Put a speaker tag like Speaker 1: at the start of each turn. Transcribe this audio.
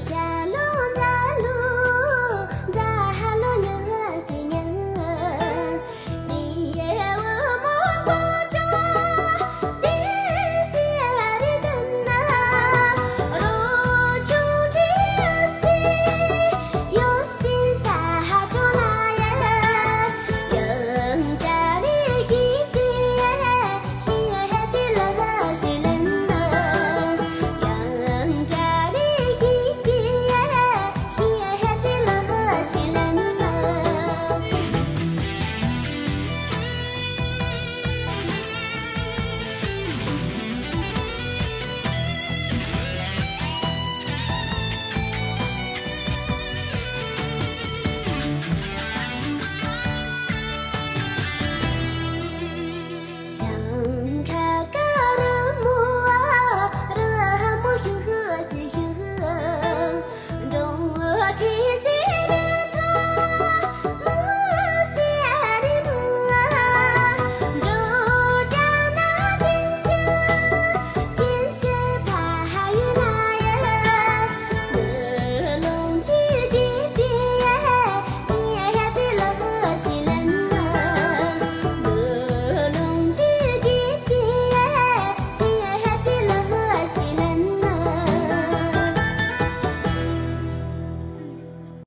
Speaker 1: 下。